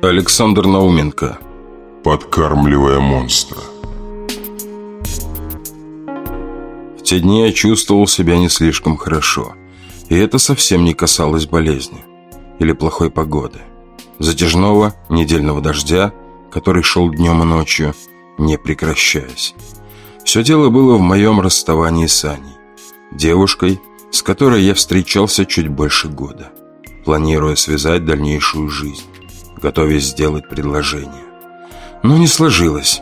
Александр Науменко. Подкармливая монстра. В те дни я чувствовал себя не слишком хорошо И это совсем не касалось болезни Или плохой погоды. Затяжного недельного дождя Который шел днем и ночью Не прекращаясь. Все дело было в моем расставании с Аней Девушкой, с которой я встречался чуть больше года Планируя связать дальнейшую жизнь готовясь сделать предложение. Но не сложилось.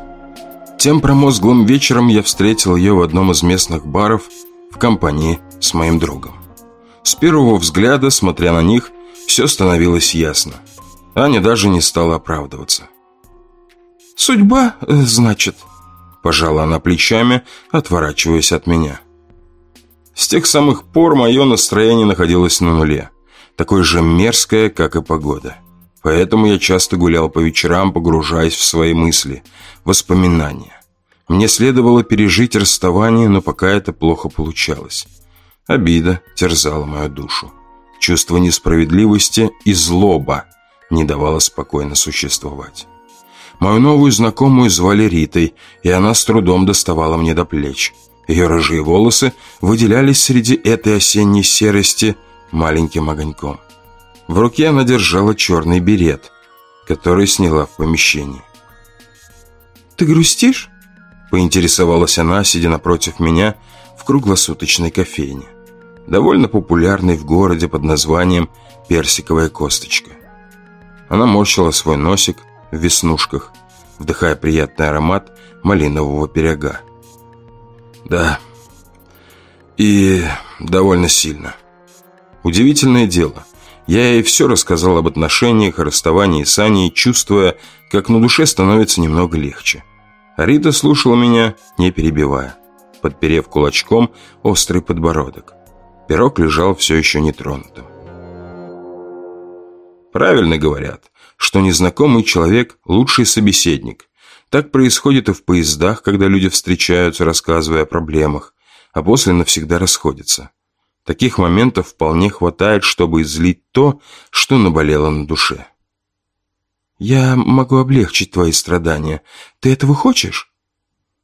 Тем промозглым вечером я встретил ее в одном из местных баров в компании с моим другом. С первого взгляда, смотря на них, все становилось ясно. Аня даже не стала оправдываться. «Судьба, э, значит?» Пожала она плечами, отворачиваясь от меня. С тех самых пор мое настроение находилось на нуле. Такое же мерзкое, как и погода. Поэтому я часто гулял по вечерам, погружаясь в свои мысли, воспоминания. Мне следовало пережить расставание, но пока это плохо получалось. Обида терзала мою душу. Чувство несправедливости и злоба не давало спокойно существовать. Мою новую знакомую звали Ритой, и она с трудом доставала мне до плеч. Ее рыжие волосы выделялись среди этой осенней серости маленьким огоньком. В руке она держала черный берет, который сняла в помещении. «Ты грустишь?» – поинтересовалась она, сидя напротив меня в круглосуточной кофейне, довольно популярной в городе под названием «Персиковая косточка». Она морщила свой носик в веснушках, вдыхая приятный аромат малинового пирога. «Да, и довольно сильно. Удивительное дело – я ей все рассказал об отношениях, расставании с Аней, чувствуя, как на душе становится немного легче. А Рита слушала меня, не перебивая, подперев кулачком острый подбородок. Пирог лежал все еще нетронутым. Правильно говорят, что незнакомый человек – лучший собеседник. Так происходит и в поездах, когда люди встречаются, рассказывая о проблемах, а после навсегда расходятся. Таких моментов вполне хватает, чтобы излить то, что наболело на душе. «Я могу облегчить твои страдания. Ты этого хочешь?»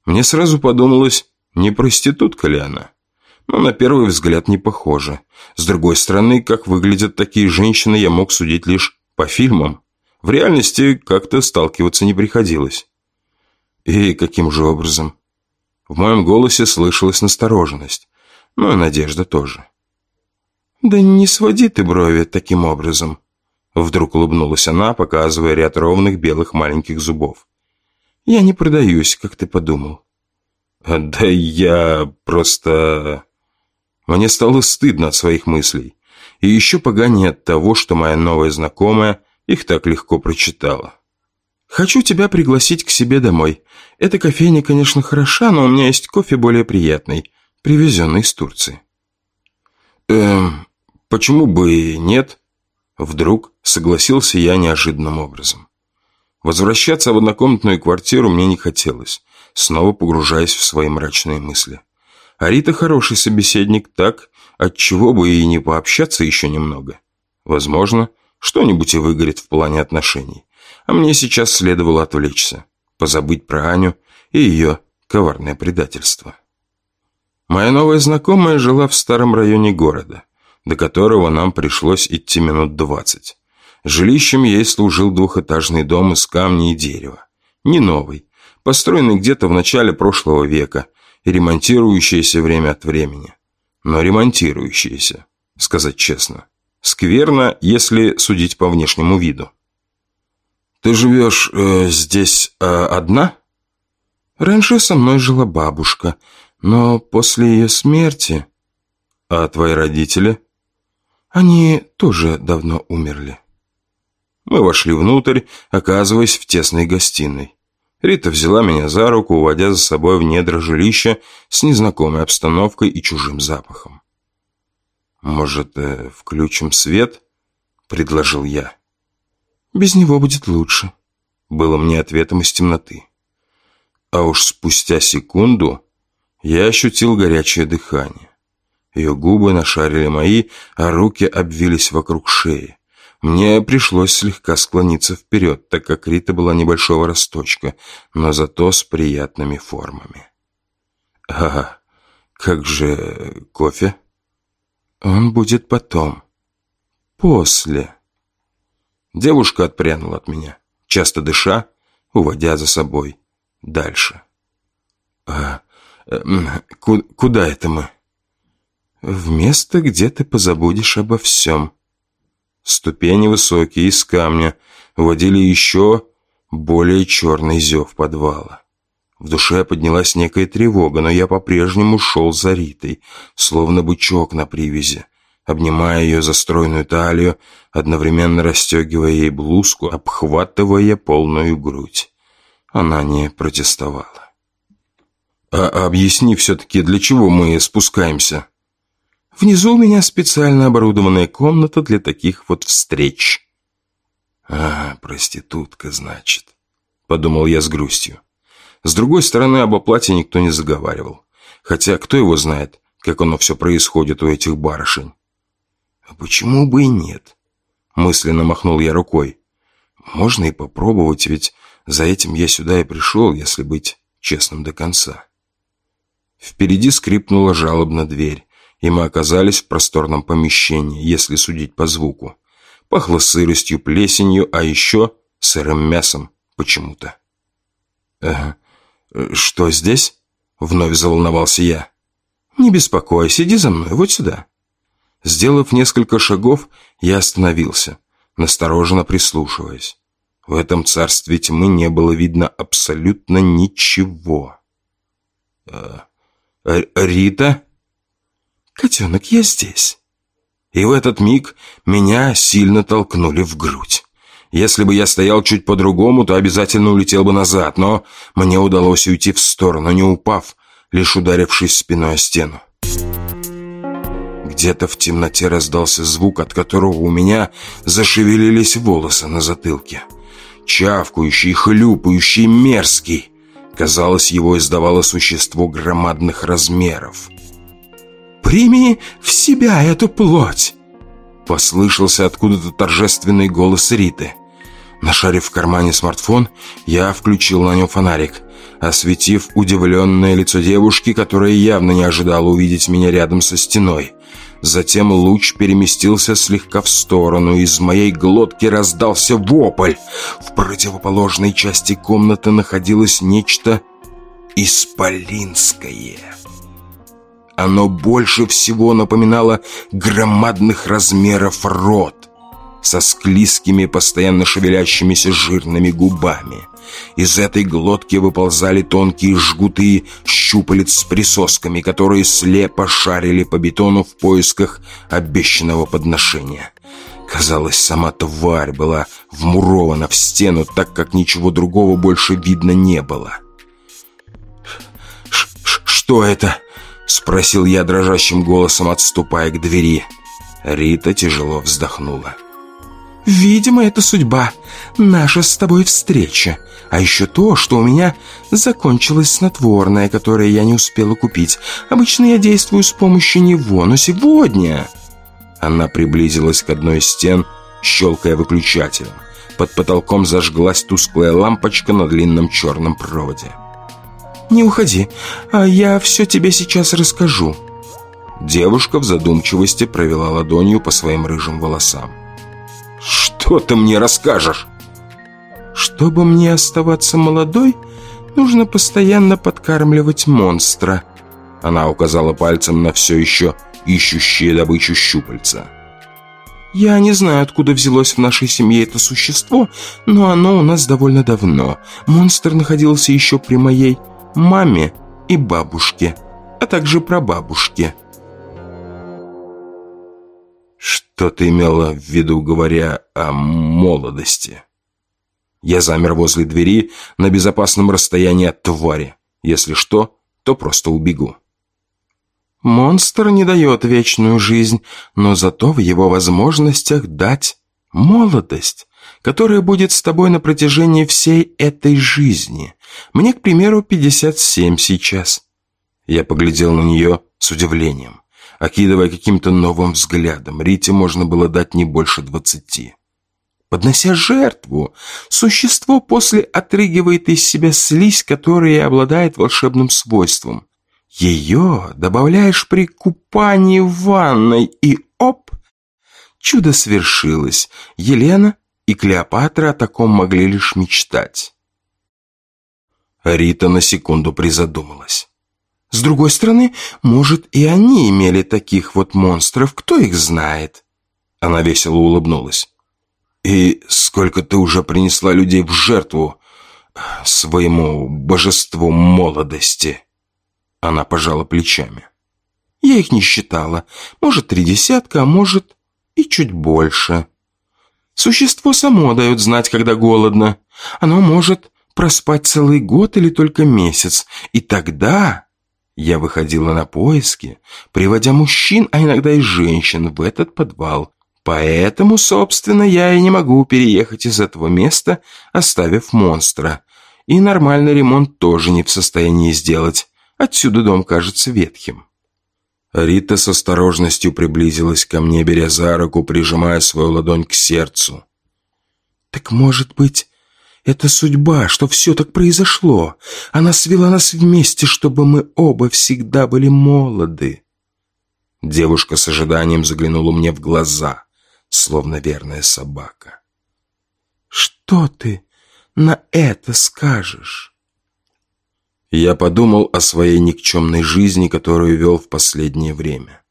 Мне сразу подумалось, не проститутка ли она? Но на первый взгляд не похоже. С другой стороны, как выглядят такие женщины, я мог судить лишь по фильмам. В реальности как-то сталкиваться не приходилось. И каким же образом? В моем голосе слышалась настороженность, но и надежда тоже. «Да не своди ты брови таким образом», Вдруг улыбнулась она, показывая ряд ровных белых маленьких зубов. «Я не продаюсь, как ты подумал». «Да я просто...» Мне стало стыдно от своих мыслей. И еще поганее от того, что моя новая знакомая их так легко прочитала. «Хочу тебя пригласить к себе домой. Эта кофейня, конечно, хороша, но у меня есть кофе более приятный, привезенный из Турции». «Эм, Почему бы и нет? Вдруг согласился я неожиданным образом. Возвращаться в однокомнатную квартиру мне не хотелось, снова погружаясь в свои мрачные мысли. А Рита хороший собеседник, так, отчего бы и не пообщаться еще немного. Возможно, что-нибудь и выгорит в плане отношений. А мне сейчас следовало отвлечься, позабыть про Аню и ее коварное предательство. Моя новая знакомая жила в старом районе города – до которого нам пришлось идти минут двадцать. Жилищем ей служил двухэтажный дом из камня и дерева. Не новый, построенный где-то в начале прошлого века и ремонтирующийся время от времени. Но ремонтирующийся, сказать честно. Скверно, если судить по внешнему виду. «Ты живешь э, здесь э, одна?» «Раньше со мной жила бабушка, но после ее смерти...» «А твои родители?» Они тоже давно умерли. Мы вошли внутрь, оказываясь в тесной гостиной. Рита взяла меня за руку, уводя за собой в недра жилища с незнакомой обстановкой и чужим запахом. «Может, э, включим свет?» – предложил я. «Без него будет лучше», – было мне ответом из темноты. А уж спустя секунду я ощутил горячее дыхание. Ее губы нашарили мои, а руки обвились вокруг шеи. Мне пришлось слегка склониться вперед, так как Рита была небольшого росточка, но зато с приятными формами. «А как же кофе?» «Он будет потом. После». Девушка отпрянула от меня, часто дыша, уводя за собой дальше. «А э, куда это мы?» «В место, где ты позабудешь обо всем». Ступени высокие, из камня, водили еще более черный зев подвала. В душе поднялась некая тревога, но я по-прежнему шел за Ритой, словно бычок на привязи, обнимая ее за стройную талию, одновременно расстегивая ей блузку, обхватывая полную грудь. Она не протестовала. «А объясни все-таки, для чего мы спускаемся?» Внизу у меня специально оборудованная комната для таких вот встреч. «А, проститутка, значит», — подумал я с грустью. С другой стороны, об оплате никто не заговаривал. Хотя кто его знает, как оно все происходит у этих барышень. «А почему бы и нет?» Мысленно махнул я рукой. «Можно и попробовать, ведь за этим я сюда и пришел, если быть честным до конца». Впереди скрипнула жалобно дверь, и мы оказались в просторном помещении, если судить по звуку. Пахло сыростью, плесенью, а еще сырым мясом почему-то. «Э, что здесь?» — вновь заволновался я. «Не беспокойся, иди за мной, вот сюда». Сделав несколько шагов, я остановился, настороженно прислушиваясь. В этом царстве тьмы не было видно абсолютно ничего. «Э, «Рита?» «Котенок, я здесь». И в этот миг меня сильно толкнули в грудь. Если бы я стоял чуть по-другому, то обязательно улетел бы назад, но мне удалось уйти в сторону, не упав, лишь ударившись спиной о стену. Где-то в темноте раздался звук, от которого у меня зашевелились волосы на затылке. Чавкающий, хлюпающий, мерзкий. Казалось, его издавало существо громадных размеров. «Прими в себя эту плоть!» Послышался откуда-то торжественный голос Риты. Нашарив в кармане смартфон, я включил на нем фонарик, осветив удивленное лицо девушки, которая явно не ожидала увидеть меня рядом со стеной. Затем луч переместился слегка в сторону, из моей глотки раздался вопль. В противоположной части комнаты находилось нечто исполинское. Оно больше всего напоминало громадных размеров рот со склизкими, постоянно шевелящимися жирными губами. Из этой глотки выползали тонкие жгуты щупалец с присосками, которые слепо шарили по бетону в поисках обещанного подношения. Казалось, сама тварь была вмурована в стену, так как ничего другого больше видно не было. «Что это?» Спросил я дрожащим голосом, отступая к двери. Рита тяжело вздохнула. «Видимо, это судьба. Наша с тобой встреча. А еще то, что у меня закончилось снотворное, которое я не успела купить. Обычно я действую с помощью него, но сегодня...» Она приблизилась к одной из стен, щелкая выключателем. Под потолком зажглась тусклая лампочка на длинном черном проводе. «Не уходи, а я все тебе сейчас расскажу». Девушка в задумчивости провела ладонью по своим рыжим волосам. «Что ты мне расскажешь?» «Чтобы мне оставаться молодой, нужно постоянно подкармливать монстра». Она указала пальцем на все еще ищущее добычу щупальца. «Я не знаю, откуда взялось в нашей семье это существо, но оно у нас довольно давно. Монстр находился еще при моей маме и бабушке, а также прабабушке. Что ты имела в виду, говоря о молодости? Я замер возле двери на безопасном расстоянии от твари. Если что, то просто убегу. Монстр не дает вечную жизнь, но зато в его возможностях дать молодость которая будет с тобой на протяжении всей этой жизни. Мне, к примеру, 57 сейчас». Я поглядел на нее с удивлением. Окидывая каким-то новым взглядом, Рите можно было дать не больше двадцати. Поднося жертву, существо после отрыгивает из себя слизь, которая обладает волшебным свойством. Ее добавляешь при купании в ванной, и оп! Чудо свершилось. Елена и Клеопатра о таком могли лишь мечтать. Рита на секунду призадумалась. С другой стороны, может, и они имели таких вот монстров, кто их знает? Она весело улыбнулась. «И сколько ты уже принесла людей в жертву своему божеству молодости?» Она пожала плечами. «Я их не считала. Может, три десятка, а может, и чуть больше. Существо само дает знать, когда голодно. Оно может проспать целый год или только месяц. И тогда я выходила на поиски, приводя мужчин, а иногда и женщин в этот подвал. Поэтому, собственно, я и не могу переехать из этого места, оставив монстра. И нормальный ремонт тоже не в состоянии сделать. Отсюда дом кажется ветхим. Рита с осторожностью приблизилась ко мне, беря за руку, прижимая свою ладонь к сердцу. «Так, может быть, это судьба, что все так произошло. Она свела нас вместе, чтобы мы оба всегда были молоды». Девушка с ожиданием заглянула мне в глаза, словно верная собака. «Что ты на это скажешь?» Я подумал о своей никчемной жизни, которую вел в последнее время.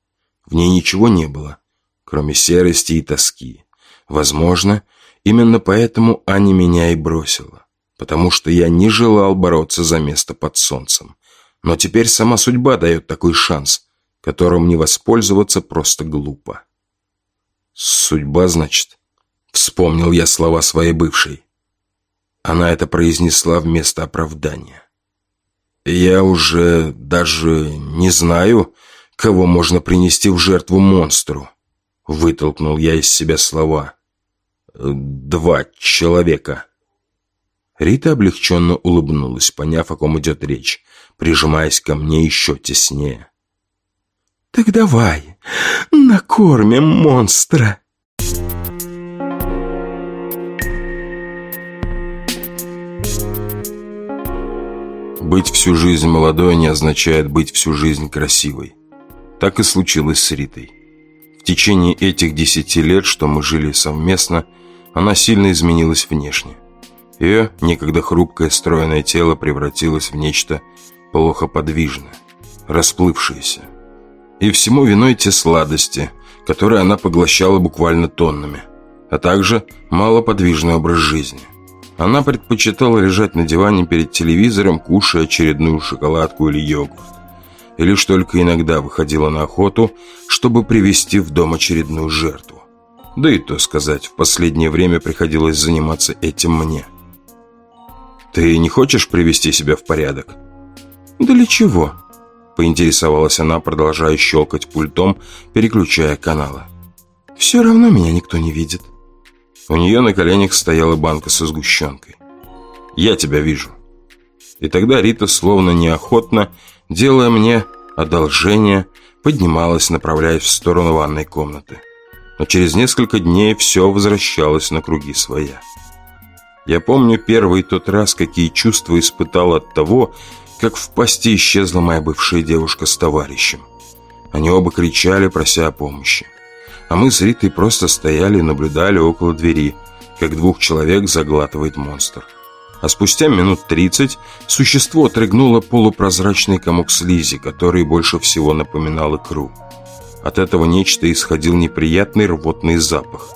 В ней ничего не было, кроме серости и тоски. Возможно, именно поэтому Аня меня и бросила, потому что я не желал бороться за место под солнцем. Но теперь сама судьба дает такой шанс, которым не воспользоваться просто глупо. «Судьба, значит?» Вспомнил я слова своей бывшей. Она это произнесла вместо оправдания. Я уже даже не знаю, кого можно принести в жертву монстру. Вытолкнул я из себя слова. Два человека. Рита облегченно улыбнулась, поняв, о ком идет речь, прижимаясь ко мне еще теснее. «Так давай, накормим монстра!» Быть всю жизнь молодой не означает быть всю жизнь красивой. Так и случилось с Ритой. В течение этих десяти лет, что мы жили совместно, она сильно изменилась внешне. Ее некогда хрупкое стройное тело превратилось в нечто плохо подвижное, расплывшееся. И всему виной те сладости, которые она поглощала буквально тоннами, а также малоподвижный образ жизни. Она предпочитала лежать на диване перед телевизором, кушая очередную шоколадку или йогурт. И лишь только иногда выходила на охоту, чтобы привести в дом очередную жертву. Да и то сказать, в последнее время приходилось заниматься этим мне. «Ты не хочешь привести себя в порядок?» «Да для чего?» Поинтересовалась она, продолжая щелкать пультом, переключая каналы. «Все равно меня никто не видит». У нее на коленях стояла банка со сгущенкой. «Я тебя вижу». И тогда Рита, словно неохотно, делая мне одолжение, поднималась, направляясь в сторону ванной комнаты. Но через несколько дней все возвращалось на круги своя. Я помню первый тот раз, какие чувства испытал от того, как в пасти исчезла моя бывшая девушка с товарищем. Они оба кричали, прося о помощи а мы с Ритой просто стояли и наблюдали около двери, как двух человек заглатывает монстр. А спустя минут тридцать существо отрыгнуло полупрозрачный комок слизи, который больше всего напоминал икру. От этого нечто исходил неприятный рвотный запах.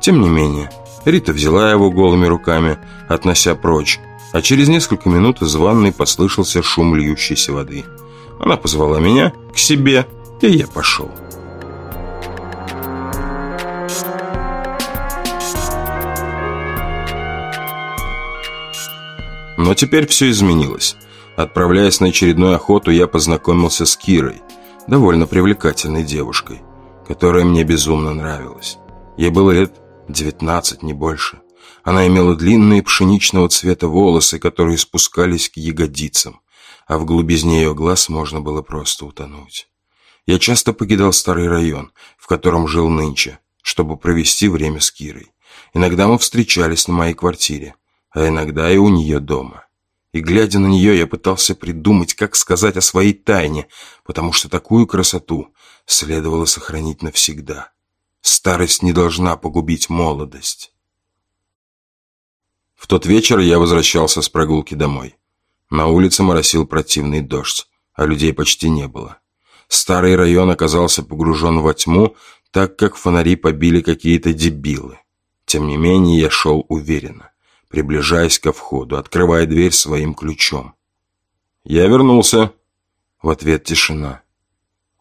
Тем не менее, Рита взяла его голыми руками, относя прочь, а через несколько минут из ванной послышался шум льющейся воды. Она позвала меня к себе, и я пошел. Но теперь все изменилось. Отправляясь на очередную охоту, я познакомился с Кирой, довольно привлекательной девушкой, которая мне безумно нравилась. Ей было лет 19, не больше. Она имела длинные пшеничного цвета волосы, которые спускались к ягодицам, а в глубизне ее глаз можно было просто утонуть. Я часто покидал старый район, в котором жил нынче, чтобы провести время с Кирой. Иногда мы встречались на моей квартире, а иногда и у нее дома. И глядя на нее, я пытался придумать, как сказать о своей тайне, потому что такую красоту следовало сохранить навсегда. Старость не должна погубить молодость. В тот вечер я возвращался с прогулки домой. На улице моросил противный дождь, а людей почти не было. Старый район оказался погружен во тьму, так как фонари побили какие-то дебилы. Тем не менее, я шел уверенно, приближаясь ко входу, открывая дверь своим ключом. «Я вернулся!» В ответ тишина.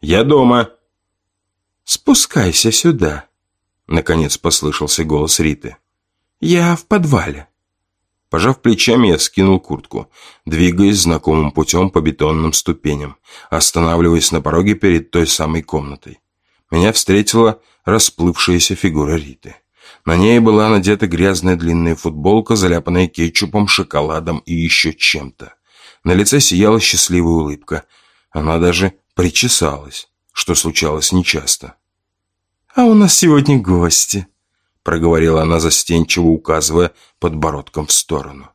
«Я дома!» «Спускайся сюда!» Наконец послышался голос Риты. «Я в подвале!» Пожав плечами, я скинул куртку, двигаясь знакомым путем по бетонным ступеням, останавливаясь на пороге перед той самой комнатой. Меня встретила расплывшаяся фигура Риты. На ней была надета грязная длинная футболка, заляпанная кетчупом, шоколадом и еще чем-то. На лице сияла счастливая улыбка. Она даже причесалась, что случалось нечасто. «А у нас сегодня гости», проговорила она застенчиво, указывая подбородком в сторону.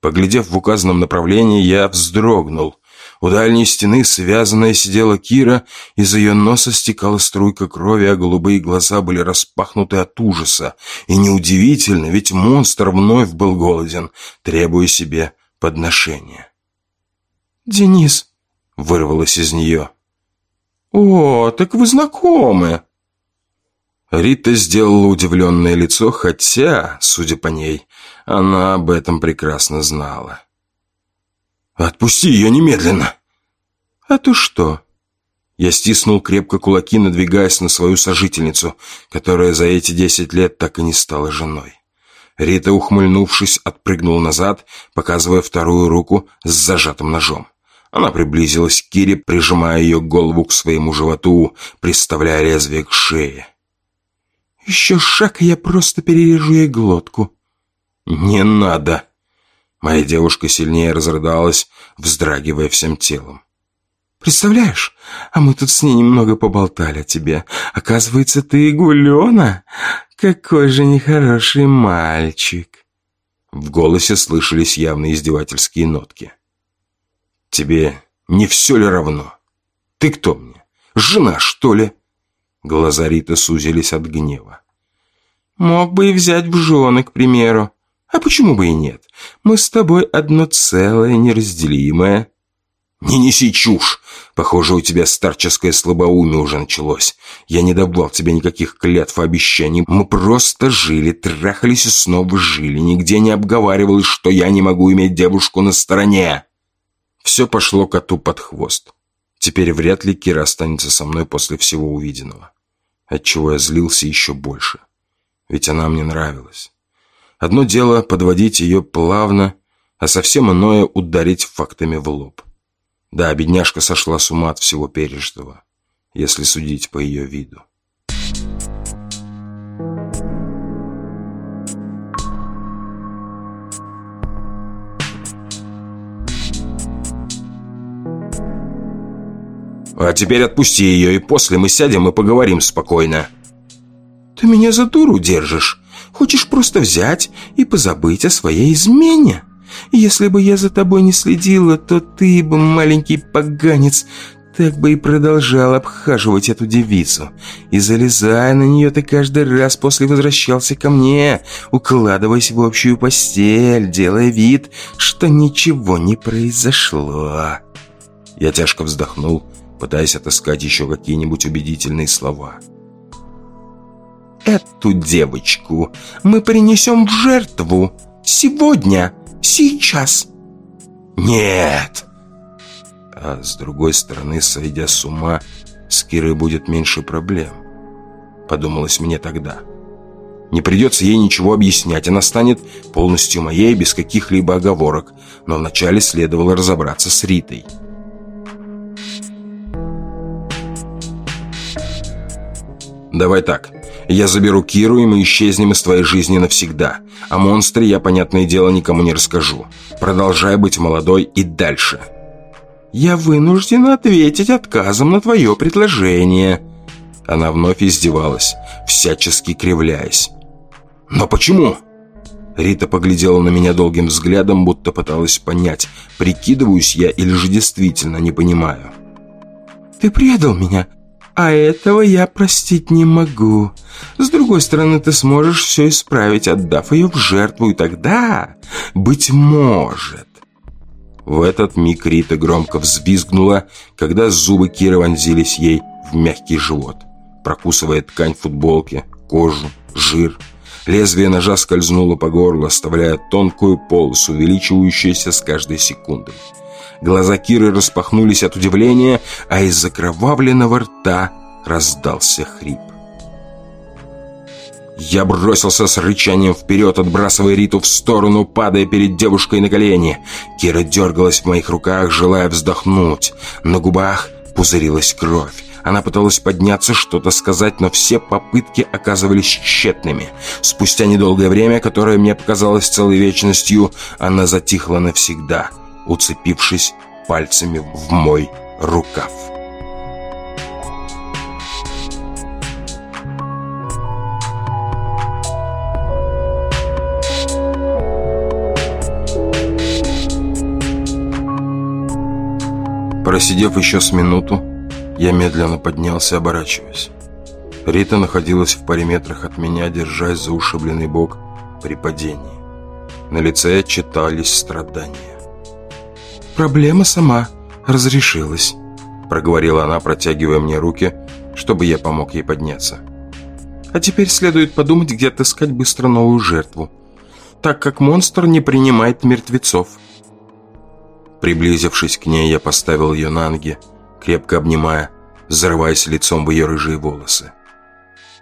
Поглядев в указанном направлении, я вздрогнул. У дальней стены связанная сидела Кира, из ее носа стекала струйка крови, а голубые глаза были распахнуты от ужаса. И неудивительно, ведь монстр вновь был голоден, требуя себе подношения. «Денис!» — вырвалось из нее. «О, так вы знакомы!» Рита сделала удивленное лицо, хотя, судя по ней, она об этом прекрасно знала. «Отпусти ее немедленно!» «А то что?» Я стиснул крепко кулаки, надвигаясь на свою сожительницу, которая за эти десять лет так и не стала женой. Рита, ухмыльнувшись, отпрыгнула назад, показывая вторую руку с зажатым ножом. Она приблизилась к Кире, прижимая ее голову к своему животу, приставляя лезвие к шее. Еще шаг, и я просто перережу ей глотку. Не надо. Моя девушка сильнее разрыдалась, вздрагивая всем телом. Представляешь, а мы тут с ней немного поболтали о тебе. Оказывается, ты Гулена? Какой же нехороший мальчик. В голосе слышались явно издевательские нотки. Тебе не все ли равно? Ты кто мне? Жена, что ли? Глаза Риты сузились от гнева. «Мог бы и взять в жены, к примеру. А почему бы и нет? Мы с тобой одно целое, неразделимое». «Не неси чушь! Похоже, у тебя старческое слабоумие уже началось. Я не давал тебе никаких клятв и обещаний. Мы просто жили, трахались и снова жили. Нигде не обговаривалось, что я не могу иметь девушку на стороне». Все пошло коту под хвост. Теперь вряд ли Кира останется со мной после всего увиденного. Отчего я злился еще больше. Ведь она мне нравилась. Одно дело подводить ее плавно, а совсем иное ударить фактами в лоб. Да, бедняжка сошла с ума от всего пережитого, если судить по ее виду. А теперь отпусти ее, и после мы сядем и поговорим спокойно. Ты меня за дуру держишь. Хочешь просто взять и позабыть о своей измене? Если бы я за тобой не следила, то ты бы, маленький поганец, так бы и продолжал обхаживать эту девицу. И залезая на нее, ты каждый раз после возвращался ко мне, укладываясь в общую постель, делая вид, что ничего не произошло. Я тяжко вздохнул пытаясь отыскать еще какие-нибудь убедительные слова. «Эту девочку мы принесем в жертву. Сегодня, сейчас». «Нет!» А с другой стороны, сойдя с ума, с Кирой будет меньше проблем. Подумалось мне тогда. Не придется ей ничего объяснять, она станет полностью моей, без каких-либо оговорок. Но вначале следовало разобраться с Ритой. Давай так. Я заберу Киру, и мы исчезнем из твоей жизни навсегда. О монстре я, понятное дело, никому не расскажу. Продолжай быть молодой и дальше. Я вынужден ответить отказом на твое предложение. Она вновь издевалась, всячески кривляясь. «Но почему?» Рита поглядела на меня долгим взглядом, будто пыталась понять, прикидываюсь я или же действительно не понимаю. «Ты предал меня, а этого я простить не могу. С другой стороны, ты сможешь все исправить, отдав ее в жертву, и тогда, быть может...» В этот миг Рита громко взвизгнула, когда зубы Киры вонзились ей в мягкий живот, прокусывая ткань футболки, кожу, жир. Лезвие ножа скользнуло по горлу, оставляя тонкую полосу, увеличивающуюся с каждой секундой. Глаза Киры распахнулись от удивления, а из закровавленного рта раздался хрип. Я бросился с рычанием вперед, отбрасывая Риту в сторону, падая перед девушкой на колени. Кира дергалась в моих руках, желая вздохнуть. На губах пузырилась кровь. Она пыталась подняться, что-то сказать, но все попытки оказывались тщетными. Спустя недолгое время, которое мне показалось целой вечностью, она затихла навсегда, уцепившись пальцами в мой рукав. Просидев еще с минуту, я медленно поднялся, оборачиваясь. Рита находилась в паре метрах от меня, держась за ушибленный бок при падении. На лице читались страдания. «Проблема сама разрешилась», — проговорила она, протягивая мне руки, чтобы я помог ей подняться. «А теперь следует подумать, где отыскать быстро новую жертву, так как монстр не принимает мертвецов». Приблизившись к ней, я поставил ее на ноги, крепко обнимая, зарываясь лицом в ее рыжие волосы.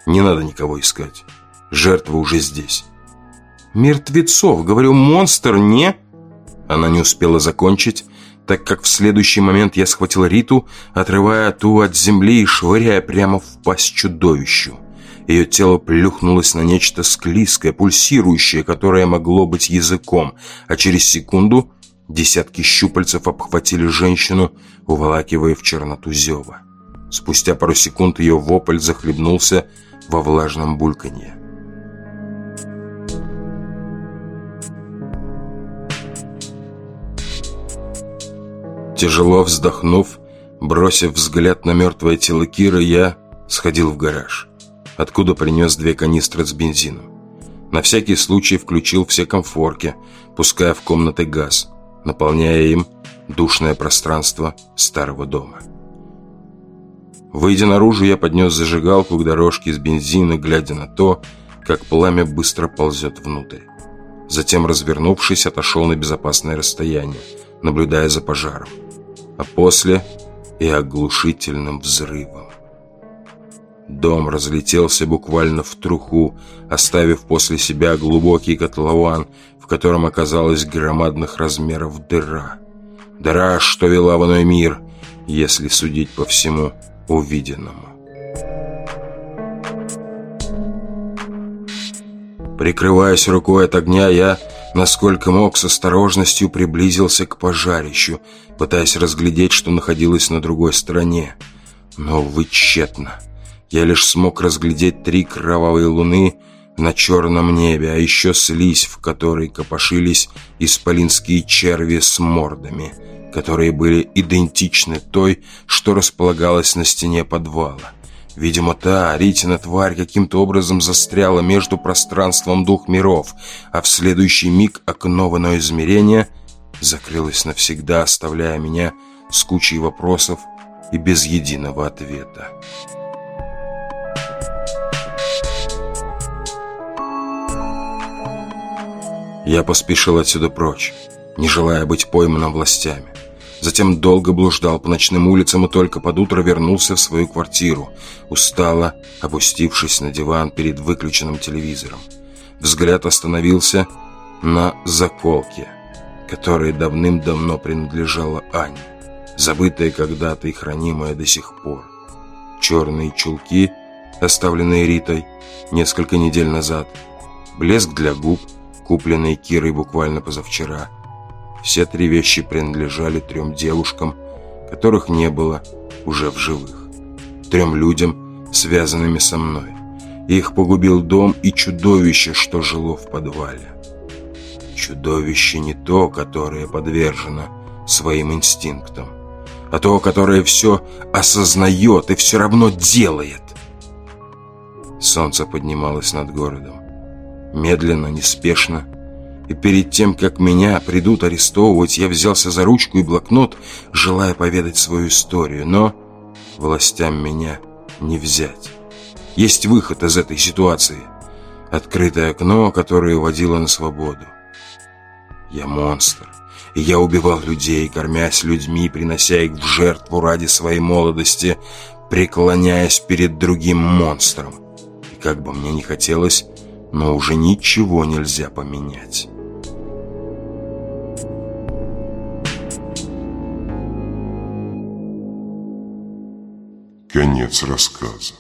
«Не надо никого искать. Жертва уже здесь». «Мертвецов, говорю, монстр не...» Она не успела закончить, так как в следующий момент я схватил Риту, отрывая ту от земли и швыряя прямо в пасть чудовищу. Ее тело плюхнулось на нечто склизкое, пульсирующее, которое могло быть языком, а через секунду Десятки щупальцев обхватили женщину, уволакивая в черноту зева. Спустя пару секунд ее вопль захлебнулся во влажном бульканье. Тяжело вздохнув, бросив взгляд на мертвое тело Киры, я сходил в гараж, откуда принес две канистры с бензином. На всякий случай включил все комфорки, пуская в комнаты газ – наполняя им душное пространство старого дома. Выйдя наружу, я поднес зажигалку к дорожке из бензина, глядя на то, как пламя быстро ползет внутрь. Затем, развернувшись, отошел на безопасное расстояние, наблюдая за пожаром. А после и оглушительным взрывом. Дом разлетелся буквально в труху, оставив после себя глубокий котлован, котором оказалась громадных размеров дыра. Дыра, что вела в иной мир, если судить по всему увиденному. Прикрываясь рукой от огня, я, насколько мог, с осторожностью приблизился к пожарищу, пытаясь разглядеть, что находилось на другой стороне. Но, увы. Я лишь смог разглядеть три кровавые луны на черном небе, а еще слизь, в которой копошились исполинские черви с мордами, которые были идентичны той, что располагалась на стене подвала. Видимо, та Ритина тварь каким-то образом застряла между пространством двух миров, а в следующий миг окно в иное измерение закрылось навсегда, оставляя меня с кучей вопросов и без единого ответа. Я поспешил отсюда прочь, не желая быть пойманным властями. Затем долго блуждал по ночным улицам и только под утро вернулся в свою квартиру, устало опустившись на диван перед выключенным телевизором. Взгляд остановился на заколке, которая давным-давно принадлежала Ане, забытая когда-то и хранимая до сих пор. Черные чулки, оставленные Ритой несколько недель назад, блеск для губ – купленные Кирой буквально позавчера. Все три вещи принадлежали трем девушкам, которых не было уже в живых. Трем людям, связанными со мной. Их погубил дом и чудовище, что жило в подвале. Чудовище не то, которое подвержено своим инстинктам, а то, которое все осознает и все равно делает. Солнце поднималось над городом. Медленно, неспешно. И перед тем, как меня придут арестовывать, я взялся за ручку и блокнот, желая поведать свою историю. Но властям меня не взять. Есть выход из этой ситуации. Открытое окно, которое водило на свободу. Я монстр. И я убивал людей, кормясь людьми, принося их в жертву ради своей молодости, преклоняясь перед другим монстром. И как бы мне ни хотелось, но уже ничего нельзя поменять. Конец рассказа.